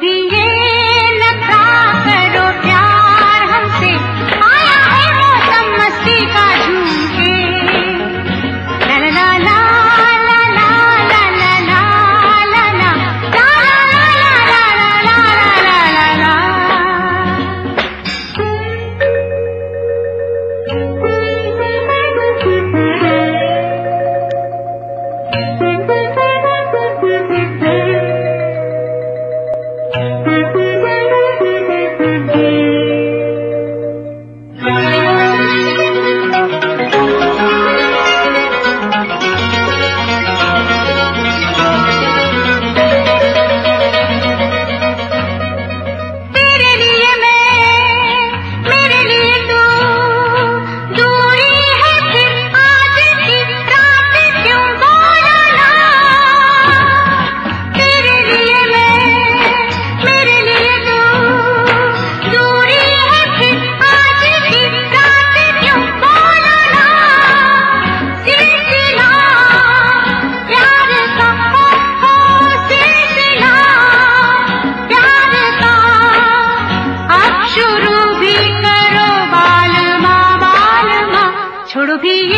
vi see